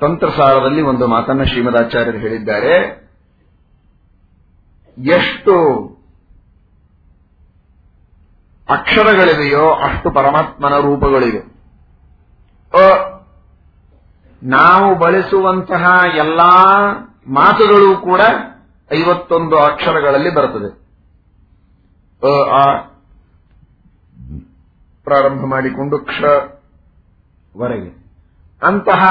ತಂತ್ರಸಾರದಲ್ಲಿ ಒಂದು ಮಾತನ್ನ ಶ್ರೀಮದಾಚಾರ್ಯರು ಹೇಳಿದ್ದಾರೆ. ಎಷ್ಟು ಅಕ್ಷರಗಳಿವೆಯೋ ಅಷ್ಟು ಪರಮಾತ್ಮನ ರೂಪಗಳಿವೆ. ನಾವು ಬಳಸುವಂತಹ ಎಲ್ಲಾ ಮಾತುಗಳು ಕೂಡ ಐವತ್ತೊಂದು ಅಕ್ಷರಗಳಲ್ಲಿ ಬರುತ್ತದೆ. ಅ, ಆ, ಪ್ರಾರಂಭ ಮಾಡಿಕೊಂಡು ಕ್ಷ ವರೆಗೆ. ಅಂತಹ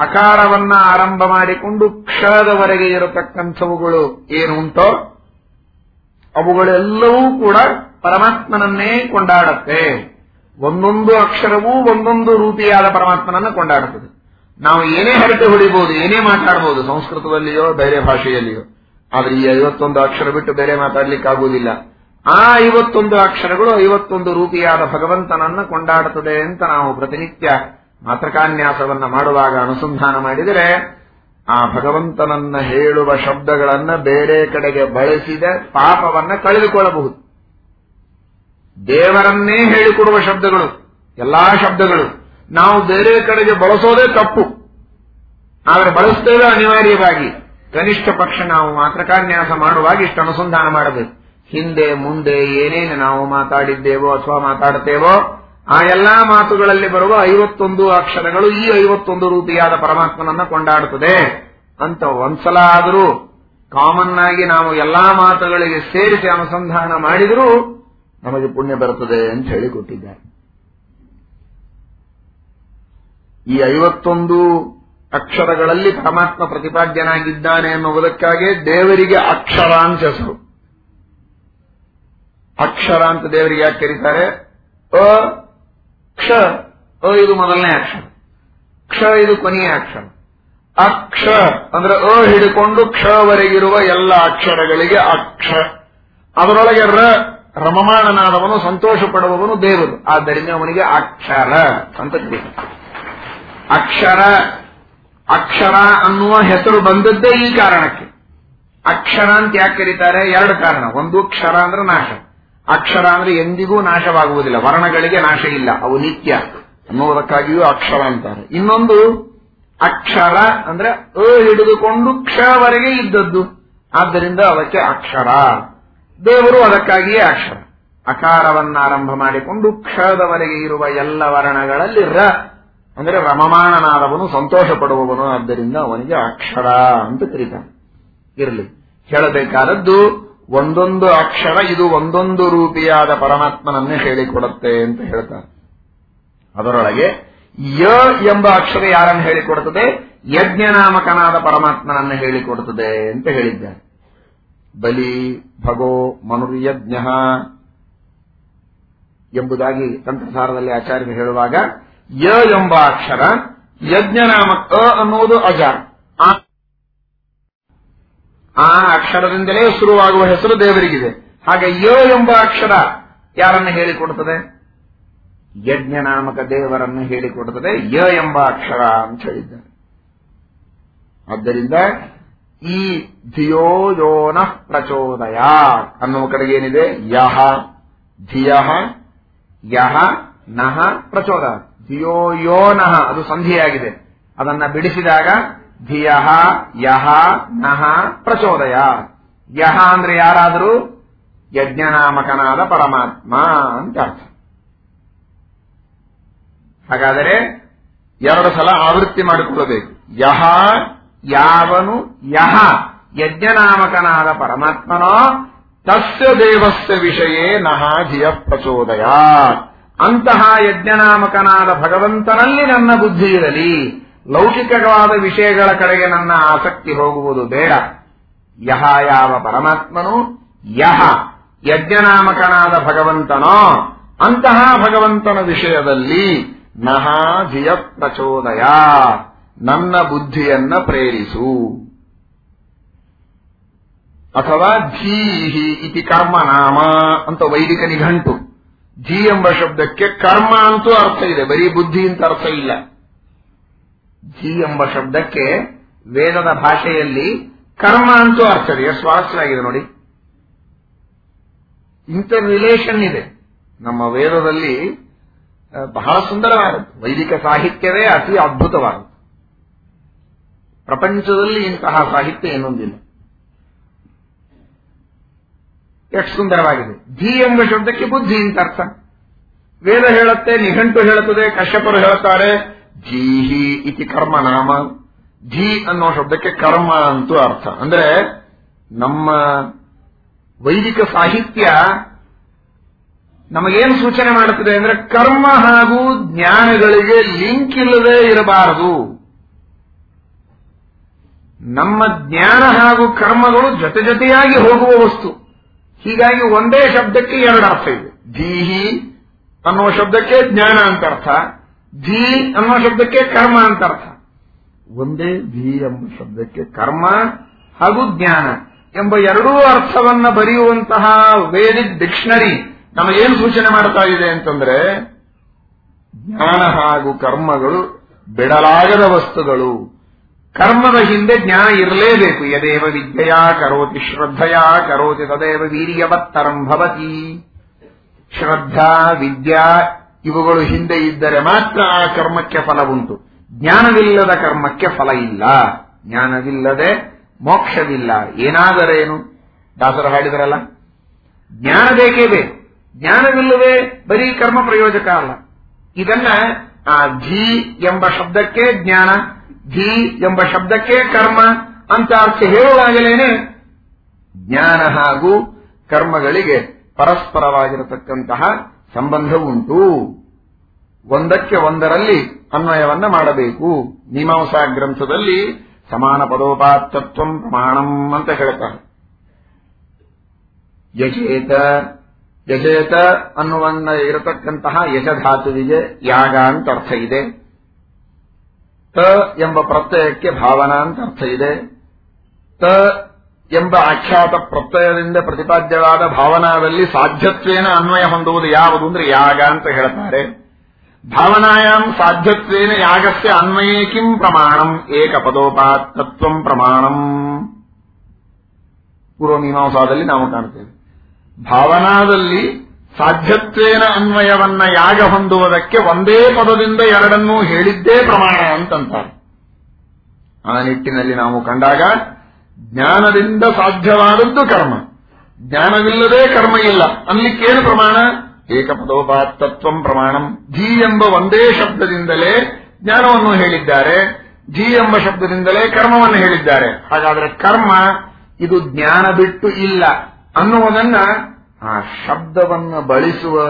ಅಕಾರವನ್ನ ಆರಂಭ ಮಾಡಿಕೊಂಡು ಕ್ಷದವರೆಗೆ ಇರತಕ್ಕಂಥವುಗಳು ಏನು ಉಂಟೋ? ಅವುಗಳೆಲ್ಲವೂ ಕೂಡ ಪರಮಾತ್ಮನನ್ನೇ ಕೊಂಡಾಡುತ್ತೆ. ಒಂದೊಂದು ಅಕ್ಷರವೂ ಒಂದೊಂದು ರೂಪಿಯಾದ ಪರಮಾತ್ಮನನ್ನ ಕೊಂಡಾಡುತ್ತದೆ. ನಾವು ಏನೇ ಹರಟೆ ಹೊಡಿಬಹುದು ಏನೇ ಮಾತಾಡಬಹುದು ಸಂಸ್ಕೃತದಲ್ಲಿಯೋ, ಬೇರೆ ಭಾಷೆಯಲ್ಲಿಯೋ, ಆದ್ರೆ ಈ ಐವತ್ತೊಂದು ಅಕ್ಷರ ಬಿಟ್ಟು ಬೇರೆ ಮಾತಾಡ್ಲಿಕ್ಕಾಗುವುದಿಲ್ಲ. ಆ ಐವತ್ತೊಂದು ಅಕ್ಷರಗಳು ಐವತ್ತೊಂದು ರೂಪಿಯಾದ ಭಗವಂತನನ್ನ ಕೊಂಡಾಡುತ್ತದೆ ಅಂತ ನಾವು ಪ್ರತಿನಿತ್ಯ ಮಾತೃಕಾನ್ಯಾಸವನ್ನ ಮಾಡುವಾಗ ಅನುಸಂಧಾನ ಮಾಡಿದರೆ ಆ ಭಗವಂತನನ್ನ ಹೇಳುವ ಶಬ್ದಗಳನ್ನ ಬೇರೆ ಕಡೆಗೆ ಬಳಸಿದ ಪಾಪವನ್ನ ಕಳೆದುಕೊಳ್ಳಬಹುದು. ದೇವರನ್ನೇ ಹೇಳಿಕೊಡುವ ಶಬ್ದಗಳು, ಎಲ್ಲಾ ಶಬ್ದಗಳು ನಾವು ಬೇರೆ ಕಡೆಗೆ ಬಳಸೋದೇ ತಪ್ಪು. ಆದರೆ ಬಳಸ್ತೇವೆ ಅನಿವಾರ್ಯವಾಗಿ. ಕನಿಷ್ಠ ಪಕ್ಷ ನಾವು ಮಾತೃಕಾನ್ಯಾಸ ಮಾಡುವಾಗ ಇಷ್ಟು ಅನುಸಂಧಾನ ಮಾಡಬೇಕು. ಹಿಂದೆ ಮುಂದೆ ಏನೇನು ನಾವು ಮಾತಾಡಿದ್ದೇವೋ ಅಥವಾ ಮಾತಾಡುತ್ತೇವೋ ಆ ಎಲ್ಲಾ ಮಾತುಗಳಲ್ಲಿ ಬರುವ ಐವತ್ತೊಂದು ಅಕ್ಷರಗಳು ಈ ಐವತ್ತೊಂದು ರೂಪಿಯಾದ ಪರಮಾತ್ಮನನ್ನ ಕೊಂಡಾಡುತ್ತದೆ. ಅಂತ ಒಂದ್ಸಲ ಆದರೂ ಕಾಮನ್ ಆಗಿ ನಾವು ಎಲ್ಲಾ ಮಾತುಗಳಿಗೆ ಸೇರಿಸಿ ಅನುಸಂಧಾನ ಮಾಡಿದರೂ ನಮಗೆ ಪುಣ್ಯ ಬರುತ್ತದೆ ಅಂತ ಹೇಳಿ ಕೊಟ್ಟಿದ್ದಾರೆ. ಈ ಐವತ್ತೊಂದು ಅಕ್ಷರಗಳಲ್ಲಿ ಪರಮಾತ್ಮ ಪ್ರತಿಪಾದ್ಯನಾಗಿದ್ದಾನೆ ಎನ್ನುವುದಕ್ಕಾಗಿ ದೇವರಿಗೆ ಅಕ್ಷರ ಅಂತ ಹೆಸರು ಅಕ್ಷರ ಅಂತ ದೇವರಿಗೆ ಯಾಕೆ ಕರೀತಾರೆ? ಅ ಕ್ಷ, ಅ ಇದು ಮೊದಲನೇ ಆಕ್ಷನ್ ಕ್ಷ ಇದು ಕೊನೆಯ ಅಕ್ಷರ ಅಕ್ಷ ಅಂದ್ರೆ ಅ ಹಿಡಿಕೊಂಡು ಕ್ಷವರೆಗಿರುವ ಎಲ್ಲ ಅಕ್ಷರಗಳಿಗೆ ಅಕ್ಷ. ಅದರೊಳಗೆ ರ, ರಮಮಾಣನಾದವನು ಸಂತೋಷ ಪಡುವವನು ದೇವರು. ಆದ್ದರಿಂದ ಅವನಿಗೆ ಅಕ್ಷರ ಅಂತ ಕರೀತಾರೆ. ಅಕ್ಷರ ಅಕ್ಷರ ಅನ್ನುವ ಹೆಸರು ಬಂದದ್ದೇ ಈ ಕಾರಣಕ್ಕೆ. ಅಕ್ಷರ ಅಂತ ಯಾಕೆ ಕರೀತಾರೆ? ಎರಡು ಕಾರಣ. ಒಂದು ಕ್ಷರ ಅಂದ್ರೆ ನಾಶ. ಅಕ್ಷರ ಅಂದ್ರೆ ಎಂದಿಗೂ ನಾಶವಾಗುವುದಿಲ್ಲ, ವರ್ಣಗಳಿಗೆ ನಾಶ ಇಲ್ಲ, ಅವು ನಿತ್ಯ. ಅನ್ನುವುದಕ್ಕಾಗಿಯೂ ಅಕ್ಷರ ಅಂತಾರೆ. ಇನ್ನೊಂದು, ಅಕ್ಷರ ಅಂದ್ರೆ ಅ ಹಿಡಿದುಕೊಂಡು ಕ್ಷವರೆಗೆ ಇದ್ದದ್ದು. ಆದ್ದರಿಂದ ಅದಕ್ಕೆ ಅಕ್ಷರ. ದೇವರು ಅದಕ್ಕಾಗಿಯೇ ಅಕ್ಷರ. ಅಕಾರವನ್ನ ಆರಂಭ ಮಾಡಿಕೊಂಡು ಕ್ಷದವರೆಗೆ ಇರುವ ಎಲ್ಲ ವರ್ಣಗಳಲ್ಲಿ ರ, ಅಂದ್ರೆ ರಮಮಾಣನಾದವನು ಸಂತೋಷ ಪಡುವವನು ಆದ್ದರಿಂದ ಅವನಿಗೆ ಅಕ್ಷರ ಅಂತ ಕರೀತಾನೆ ಇರಲಿ. ಹೇಳಬೇಕಾದದ್ದು ಒಂದೊಂದು ಅಕ್ಷರ ಇದು ಒಂದೊಂದು ರೂಪಿಯಾದ ಪರಮಾತ್ಮನನ್ನೇ ಹೇಳಿಕೊಡುತ್ತೆ ಅಂತ ಹೇಳ್ತಾರೆ. ಅದರೊಳಗೆ ಯ ಎಂಬ ಅಕ್ಷರ ಯಾರನ್ನು ಹೇಳಿಕೊಡುತ್ತದೆ? ಯಜ್ಞನಾಮಕನಾದ ಪರಮಾತ್ಮನನ್ನು ಹೇಳಿಕೊಡುತ್ತದೆ ಅಂತ ಹೇಳಿದ್ದಾರೆ. ಬಲಿ, ಭಗೋ, ಮನುರ್ಯಜ್ಞ ಎಂಬುದಾಗಿ ತಂತ್ರಸಾರದಲ್ಲಿ ಆಚಾರ್ಯರು ಹೇಳುವಾಗ ಯ ಎಂಬ ಅಕ್ಷರ ಯಜ್ಞನಾಮಕ ಅನ್ನುವುದು ಅಜ ಆ ಅಕ್ಷರದಿಂದಲೇ ಶುರುವಾಗುವ ಹೆಸರು ದೇವರಿಗಿದೆ. ಹಾಗೆ ಯೋ ಎಂಬ ಅಕ್ಷರ ಯಾರನ್ನು ಹೇಳಿಕೊಡುತ್ತದೆ? ಯಜ್ಞನಾಮಕ ದೇವರನ್ನು ಹೇಳಿಕೊಡುತ್ತದೆ. ಯ ಎಂಬ ಅಕ್ಷರ ಅಂತ ಹೇಳಿದ್ದಾರೆ. ಆದ್ದರಿಂದ ಈ ಧಿಯೋ ಯೋನ ಪ್ರಚೋದಯ ಅನ್ನುವ ಕಡೆಗೆ ಏನಿದೆ? ಯಹ ಧಿಯ ಯಹ, ನಹ ಪ್ರಚೋದ ಧಿಯೋ ಯೋನಃ ಅದು ಸಂಧಿಯಾಗಿದೆ. ಅದನ್ನ ಬಿಡಿಸಿದಾಗ ಧಿಯ ಯಹ, ನಹ, ಪ್ರಚೋದಯ. ಯಹ ಅಂದ್ರೆ ಯಾರಾದರೂ? ಯಜ್ಞನಾಮಕನಾದ ಪರಮಾತ್ಮ ಅಂತ ಅರ್ಥ. ಹಾಗಾದರೆ ಎರಡು ಸಲ ಆವೃತ್ತಿ ಮಾಡಿಕೊಳ್ಳಬೇಕು. ಯಹ, ಯಾವನು, ಯಹ. ಯಜ್ಞನಾಮಕನಾದ ಪರಮಾತ್ಮನೋ, ತಸ್ಯ ದೇವಸ್ಯ ವಿಷಯ ನಹ ಧಿಯ ಪ್ರಚೋದಯ. ಅಂತಹ ಯಜ್ಞನಾಮಕನಾದ ಭಗವಂತನಲ್ಲಿ ನನ್ನ ಬುದ್ಧಿ ಇರಲಿ. ಲೌಕಿಕವಾದ ವಿಷಯಗಳ ಕಡೆಗೆ ನನ್ನ ಆಸಕ್ತಿ ಹೋಗುವುದು ಬೇಡ. ಯಹ ಯಾವ ಪರಮಾತ್ಮನು? ಯಹ. ಯಜ್ಞನಾಮಕನಾದ ಭಗವಂತನೋ? ಅಂತಹ ಭಗವಂತನ ವಿಷಯದಲ್ಲಿ ನಹಾ ಧಿಯ ಪ್ರಚೋದಯ ನನ್ನ ಬುದ್ಧಿಯನ್ನ ಪ್ರೇರಿಸು. ಅಥವಾ ಧೀಹಿ ಇತಿ ಕರ್ಮನಾಮ ಅಂತ ವೈದಿಕ ನಿಘಂಟು. ಧೀ ಎಂಬ ಶಬ್ದಕ್ಕೆ ಕರ್ಮ ಅಂತೂ ಅರ್ಥ ಇದೆ. ಬರೀ ಬುದ್ಧಿ ಅಂತ ಅರ್ಥ ಇಲ್ಲ. ಧೀ ಎಂಬ ಶಬ್ದಕ್ಕೆ ವೇದದ ಭಾಷೆಯಲ್ಲಿ ಕರ್ಮ ಅಂತೂ ಎಷ್ಟು ಸ್ವಾರಸ್ಯವಾಗಿದೆ ನೋಡಿ. ಇಂಟರ್ ರಿಲೇಷನ್ ಇದೆ. ನಮ್ಮ ವೇದದಲ್ಲಿ ಬಹಳ ಸುಂದರವಾದದ್ದು. ವೈದಿಕ ಸಾಹಿತ್ಯವೇ ಅತಿ ಅದ್ಭುತವಾದದ್ದು. ಪ್ರಪಂಚದಲ್ಲಿ ಇಂತಹ ಸಾಹಿತ್ಯ ಏನೊಂದಿಲ್ಲ. ಎಷ್ಟು ಸುಂದರವಾಗಿದೆ. ಧಿ ಎಂಬ ಶಬ್ದಕ್ಕೆ ಬುದ್ಧಿ ಅಂತ ಅರ್ಥ. ವೇದ ಹೇಳುತ್ತೆ, ನಿಘಂಟು ಹೇಳುತ್ತದೆ, ಕಶ್ಯಪರು ಹೇಳುತ್ತಾರೆ ಧೀಹಿ ಇತಿ ಕರ್ಮ ನಾಮ. ಜೀ ಅನ್ನೋ ಶಬ್ದಕ್ಕೆ ಕರ್ಮ ಅಂತೂ ಅರ್ಥ. ಅಂದ್ರೆ ನಮ್ಮ ವೈದಿಕ ಸಾಹಿತ್ಯ ನಮಗೇನು ಸೂಚನೆ ಮಾಡುತ್ತದೆ ಅಂದ್ರೆ ಕರ್ಮ ಹಾಗೂ ಜ್ಞಾನಗಳಿಗೆ ಲಿಂಕ್ ಇಲ್ಲದೆ ಇರಬಾರದು. ನಮ್ಮ ಜ್ಞಾನ ಹಾಗೂ ಕರ್ಮಗಳು ಜೊತೆ ಜೊತೆಯಾಗಿ ಹೋಗುವ ವಸ್ತು. ಹೀಗಾಗಿ ಒಂದೇ ಶಬ್ದಕ್ಕೆ ಎರಡು ಅರ್ಥ ಇದೆ. ಜೀಹಿ ಅನ್ನುವ ಶಬ್ದಕ್ಕೆ ಜ್ಞಾನ ಅಂತ ಅರ್ಥ. ಧೀ ಅನ್ನುವ ಶಬ್ದಕ್ಕೆ ಕರ್ಮ ಅಂತ ಅರ್ಥ ಒಂದೇ ಧಿ ಎಂಬ ಶಬ್ದಕ್ಕೆ ಕರ್ಮ ಹಾಗೂ ಜ್ಞಾನ ಎಂಬ ಎರಡೂ ಅರ್ಥವನ್ನ ಬರೆಯುವಂತಹ ವೇದಿಕ್ ಡಿಕ್ಷನರಿ ನಮಗೇನು ಸೂಚನೆ ಮಾಡ್ತಾ ಇದೆ ಅಂತಂದ್ರೆ, ಜ್ಞಾನ ಹಾಗೂ ಕರ್ಮಗಳು ಬಿಡಲಾಗದ ವಸ್ತುಗಳು. ಕರ್ಮದ ಹಿಂದೆ ಜ್ಞಾನ ಇರಲೇಬೇಕು. ಯದೇವ ವಿದ್ಯೆಯ ಕರೋತಿ ಶ್ರದ್ಧೆಯ ಕರೋತಿ ತದೇವ ವೀರ್ಯವತ್ತರಂ ಭವತಿ. ಶ್ರದ್ಧಾ ವಿದ್ಯಾ ಇವುಗಳು ಹಿಂದೆ ಇದ್ದರೆ ಮಾತ್ರ ಆ ಕರ್ಮಕ್ಕೆ ಫಲ ಉಂಟು ಜ್ಞಾನವಿಲ್ಲದ ಕರ್ಮಕ್ಕೆ ಫಲ ಇಲ್ಲ ಜ್ಞಾನವಿಲ್ಲದೆ ಮೋಕ್ಷವಿಲ್ಲ. ಏನಾದರೇನು ದಾಸರು ಹಾಡಿದರಲ್ಲ ಜ್ಞಾನ ಬೇಕೇ ಬೇಕು. ಜ್ಞಾನವಿಲ್ಲದೆ ಬರೀ ಕರ್ಮ ಪ್ರಯೋಜಕ ಅಲ್ಲ. ಇದನ್ನ ಆ ಧೀ ಎಂಬ ಶಬ್ದಕ್ಕೆ ಜ್ಞಾನ, ಧೀ ಎಂಬ ಶಬ್ದಕ್ಕೆ ಕರ್ಮ ಅಂತ ಅರ್ಥ ಹೇಳುವಾಗಲೇನೆ ಜ್ಞಾನ ಹಾಗೂ ಕರ್ಮಗಳಿಗೆ ಪರಸ್ಪರವಾಗಿರತಕ್ಕಂತಹ ಸಂಬಂಧ ಉಂಟು ಒಂದಕ್ಕೆ ಒಂದರಲ್ಲಿ ಅನ್ವಯವನ್ನ ಮಾಡಬೇಕು. ಮೀಮಾಂಸಾ ಗ್ರಂಥದಲ್ಲಿ ಸಮಾನ ಪದೋಪಾತತ್ವ ಪ್ರಮಾಣಂ ಅಂತ ಹೇಳ್ತಾರೆ. ಯಜೇತ ಯಜೇತ ಅನ್ನುವನ್ನ ಇರತಕ್ಕಂತಹ ಯಜಧಾತುವಿಗೆ ಯಾಗ ಅಂತ ಅರ್ಥ ಇದೆ. ತ ಎಂಬ ಪ್ರತ್ಯಯಕ್ಕೆ ಭಾವನಾ ಅಂತ ಅರ್ಥ ಇದೆ. ತ ಎಂಬ ಆಖ್ಯಾತ ಪ್ರತ್ಯಯದಿಂದ ಪ್ರತಿಪಾದ್ಯವಾದ ಭಾವನಾದಲ್ಲಿ ಸಾಧ್ಯತ್ವೇನ ಅನ್ವಯ ಹೊಂದುವುದು ಯಾವುದು ಅಂದ್ರೆ ಯಾಗ ಅಂತ ಹೇಳ್ತಾರೆ. ಭಾವನಾಯಾಂ ಸಾಧ್ಯತ್ವೇನ ಯಾಗಸ್ಯ ಅನ್ವಯೇ ಕಿಂ ಪ್ರಮಾಣಂ ಏಕಪದೋಪಾತ್ತತ್ವಂ ಪ್ರಮಾಣಂ. ಪೂರ್ವಮೀಮಾಂಸಾದಲ್ಲಿ ನಾವು ಕಾಣ್ತೇವೆ. ಭಾವನಾದಲ್ಲಿ ಸಾಧ್ಯತ್ವೇನ ಅನ್ವಯವನ್ನ ಯಾಗ ಹೊಂದುವುದಕ್ಕೆ ಒಂದೇ ಪದದಿಂದ ಎರಡನ್ನೂ ಹೇಳಿದ್ದೇ ಪ್ರಮಾಣ ಅಂತಂತಾರೆ. ಆ ನಿಟ್ಟಿನಲ್ಲಿ ನಾವು ಕಂಡಾಗ ಜ್ಞಾನದಿಂದ ಸಾಧ್ಯವಾದದ್ದು ಕರ್ಮ. ಜ್ಞಾನವಿಲ್ಲದೆ ಕರ್ಮ ಇಲ್ಲ. ಅನ್ಲಿಕ್ಕೇನು ಪ್ರಮಾಣ? ಏಕಪದೋಪಾತ್ತತ್ವಂ ಪ್ರಮಾಣಂ. ಜಿ ಎಂಬ ಒಂದೇ ಶಬ್ದದಿಂದಲೇ ಜ್ಞಾನವನ್ನು ಹೇಳಿದ್ದಾರೆ. ಜಿ ಎಂಬ ಶಬ್ದದಿಂದಲೇ ಕರ್ಮವನ್ನು ಹೇಳಿದ್ದಾರೆ. ಹಾಗಾದರೆ ಕರ್ಮ ಇದು ಜ್ಞಾನ ಬಿಟ್ಟು ಇಲ್ಲ ಅನ್ನುವುದನ್ನ ಆ ಶಬ್ದವನ್ನು ಬಳಸುವ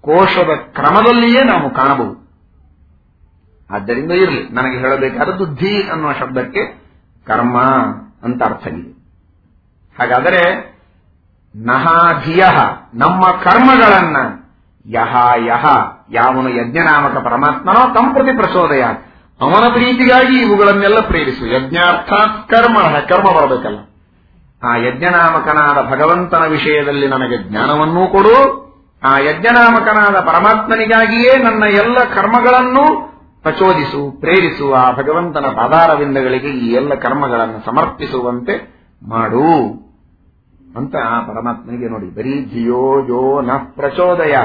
ಕೋಶದ ಕ್ರಮದಲ್ಲಿಯೇ ನಾವು ಕಾಣಬಹುದು. ಆದ್ದರಿಂದ ಇರಲಿ, ನನಗೆ ಹೇಳಬೇಕಾದದ್ದು ಧೀ ಅನ್ನುವ ಶಬ್ದಕ್ಕೆ ಕರ್ಮ ಅಂತ ಅರ್ಥ ಇದೆ. ಹಾಗಾದರೆ ನಹಾಧಿಯ ನಮ್ಮ ಕರ್ಮಗಳನ್ನ ಯಹ ಯಹ, ಯಾವನು ಯಜ್ಞನಾಮಕ ಪರಮಾತ್ಮನೋ ತಂಪ್ರತಿ ಪ್ರಚೋದಯ, ಅವನ ಪ್ರೀತಿಗಾಗಿ ಇವುಗಳನ್ನೆಲ್ಲ ಪ್ರೇರಿಸು. ಯಜ್ಞಾರ್ಥಾತ್ ಕರ್ಮ ಕರ್ಮ ಬರಬೇಕಲ್ಲ. ಆ ಯಜ್ಞನಾಮಕನಾದ ಭಗವಂತನ ವಿಷಯದಲ್ಲಿ ನನಗೆ ಜ್ಞಾನವನ್ನೂ ಕೊಡು. ಆ ಯಜ್ಞನಾಮಕನಾದ ಪರಮಾತ್ಮನಿಗಾಗಿಯೇ ನನ್ನ ಎಲ್ಲ ಕರ್ಮಗಳನ್ನು ಪ್ರಚೋದಿಸು, ಪ್ರೇರಿಸು ಆ ಭಗವಂತನ ಪಾದಾರವಿಂದಗಳಿಗೆ ಈ ಎಲ್ಲ ಕರ್ಮಗಳನ್ನು ಸಮರ್ಪಿಸುವಂತೆ ಮಾಡು. ಅಂತ ಆ ಪರಮಾತ್ಮನಿಗೆ ನೋಡಿ, ಬರೀ ಧಿಯೋ ಯೋ ನ ಪ್ರಚೋದಯ.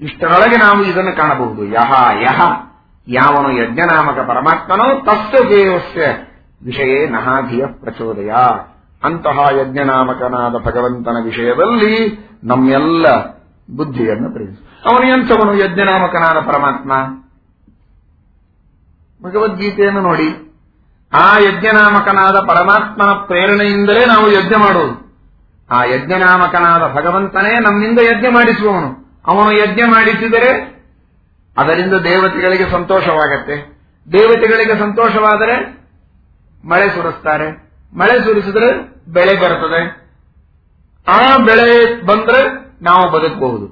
ಇಷ್ಟರೊಳಗೆ ನಾವು ಇದನ್ನು ಕಾಣಬಹುದು. ಯಹ ಯಹ. ಯಾವನು ಯಜ್ಞನಾಮಕ ಪರಮಾತ್ಮನೋ ತಸ್ಯ ದೇವಸ್ಯ ವಿಷಯ ನಹಾಧಿಯ ಪ್ರಚೋದಯ. ಅಂತಹ ಯಜ್ಞನಾಮಕನಾದ ಭಗವಂತನ ವಿಷಯದಲ್ಲಿ ನಮ್ಮೆಲ್ಲ ಬುದ್ಧಿಯನ್ನು ಪ್ರೇರಿಸು. ಅವನು ಎಂಥವನು ಯಜ್ಞನಾಮಕನಾದ ಪರಮಾತ್ಮ? ಭಗವದ್ಗೀತೆಯನ್ನು ನೋಡಿ. ಆ ಯಜ್ಞನಾಮಕನಾದ ಪರಮಾತ್ಮನ ಪ್ರೇರಣೆಯಿಂದಲೇ ನಾವು ಯಜ್ಞ ಮಾಡುವುದು. ಆ ಯಜ್ಞನಾಮಕನಾದ ಭಗವಂತನೇ ನಮ್ಮಿಂದ ಯಜ್ಞ ಮಾಡಿಸುವವನು. ಅವನು ಯಜ್ಞ ಮಾಡಿಸಿದರೆ ಅದರಿಂದ ದೇವತೆಗಳಿಗೆ ಸಂತೋಷವಾಗತ್ತೆ. ದೇವತೆಗಳಿಗೆ ಸಂತೋಷವಾದರೆ ಮಳೆ ಸುರಿಸ್ತಾರೆ. ಮಳೆ ಸುರಿಸಿದರೆ ಬೆಳೆ ಬರುತ್ತದೆ ಆ ಬೆಳೆ ಬಂದ್ರೆ ನಾವು ಬದುಕಬಹುದು.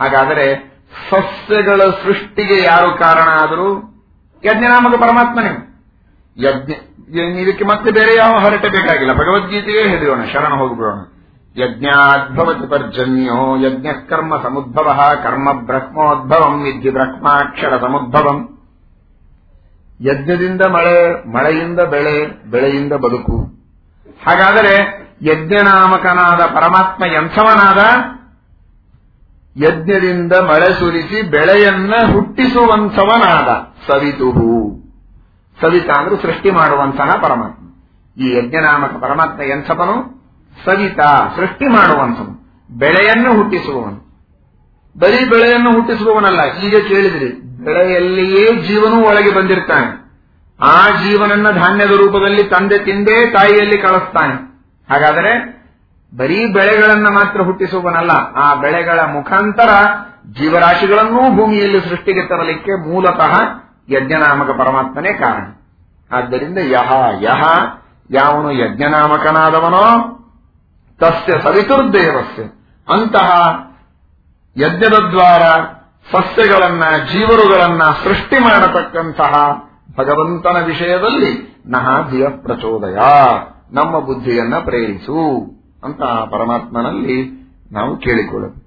ಹಾಗಾದರೆ ಸಸ್ಯಗಳ ಸೃಷ್ಟಿಗೆ ಯಾರು ಕಾರಣ ಆದರೂ ಯಜ್ಞನಾಮಕ ಪರಮಾತ್ಮನೇ ಯಜ್ಞ, ಇದಕ್ಕೆ ಮತ್ತೆ ಬೇರೆ ಯಾವ ಹರಟೆ ಬೇಕಾಗಿಲ್ಲ. ಭಗವದ್ಗೀತೆಯೇ ಹೇಳಿರೋಣ, ಶರಣ ಹೋಗ್ಬಿಡೋಣ. ಯಜ್ಞಾದ್ಭವತಿ ಪರ್ಜನ್ಯೋ ಯಜ್ಞ ಕರ್ಮ ಸಮುದ್ಭವ, ಕರ್ಮ ಬ್ರಹ್ಮೋದ್ಭವಂ ವಿದ್ಯು ಬ್ರಹ್ಮಾಕ್ಷರ ಸಮುದ್ಭವಂ. ಯಜ್ಞದಿಂದ ಮಳೆ, ಮಳೆಯಿಂದ ಬೆಳೆ, ಬೆಳೆಯಿಂದ ಬದುಕು. ಹಾಗಾದರೆ ಯಜ್ಞನಾಮಕನಾದ ಪರಮಾತ್ಮ ಎಂಥವನಾದ ಯಜ್ಞದಿಂದ ಮಳೆ ಸುರಿಸಿ ಬೆಳೆಯನ್ನ ಹುಟ್ಟಿಸುವಂಥವನಾದ ಸವಿತುಹು. ಸವಿತ ಅಂದ್ರೆ ಸೃಷ್ಟಿ ಮಾಡುವಂತಹ ಪರಮಾತ್ಮ. ಈ ಯಜ್ಞನಾಮಕ ಪರಮಾತ್ಮ ಎಂಥವನು? ಸವಿತ, ಸೃಷ್ಟಿ ಮಾಡುವಂಥನು ಬೆಳೆಯನ್ನು ಹುಟ್ಟಿಸುವವನು. ಬರೀ ಬೆಳೆಯನ್ನು ಹುಟ್ಟಿಸುವವನಲ್ಲ, ಈಗ ಕೇಳಿದ್ರಿ, ಬೆಳೆಯಲ್ಲಿಯೇ ಜೀವನೂ ಒಳಗೆ ಬಂದಿರ್ತಾನೆ. ಆ ಜೀವನನ್ನ ಧಾನ್ಯದ ರೂಪದಲ್ಲಿ ತಂದೆ ತಿಂದೇ ತಾಯಿಯಲ್ಲಿ ಕಳಿಸ್ತಾನೆ. ಹಾಗಾದರೆ ಬರೀ ಬೆಳೆಗಳನ್ನ ಮಾತ್ರ ಹುಟ್ಟಿಸುವವನಲ್ಲ, ಆ ಬೆಳೆಗಳ ಮುಖಾಂತರ ಜೀವರಾಶಿಗಳನ್ನೂ ಭೂಮಿಯಲ್ಲಿ ಸೃಷ್ಟಿಗೆ ತರಲಿಕ್ಕೆ ಮೂಲತಃ ಯಜ್ಞನಾಮಕ ಪರಮಾತ್ಮನೇ ಕಾರಣ. ಆದ್ದರಿಂದ ಯಹ ಯಹ, ಯಾವನು ಯಜ್ಞನಾಮಕನಾದವನೋ, ತಸ್ಯ ಸವಿತುರ್ದೇವಸ್ಯ. ಅಂತಹ ಯಜ್ಞದ ದ್ವಾರ ಸಸ್ಯಗಳನ್ನ, ಜೀವರುಗಳನ್ನ ಸೃಷ್ಟಿ ಮಾಡತಕ್ಕಂತಹ ಭಗವಂತನ ವಿಷಯದಲ್ಲಿ ನಹ ಧಿಯ ಪ್ರಚೋದಯ ನಮ್ಮ ಬುದ್ಧಿಯನ್ನ ಪ್ರೇರಿಸು. ಅಂತ ಪರಮಾತ್ಮನಲ್ಲಿ ನಾವು ಕೇಳಿಕೊಳ್ಳಬೇಕು.